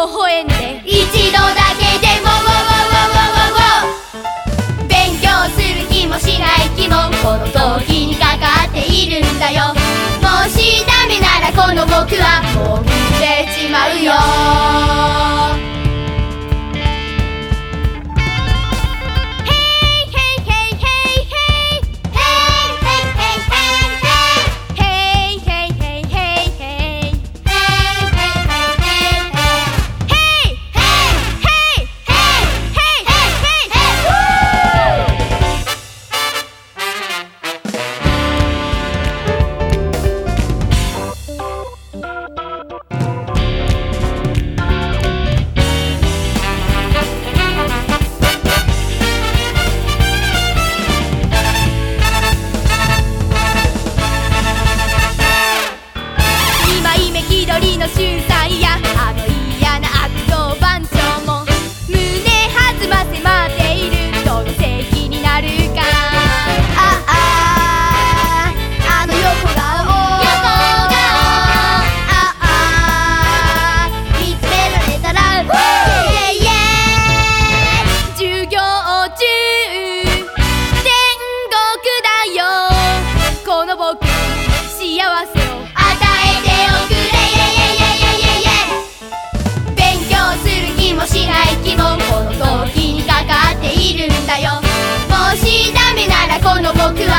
微笑んで一度だけでも勉強する気もしない気もこの時にかかっているんだよ。もしダメならこの僕はますいます no, no, no, no, no,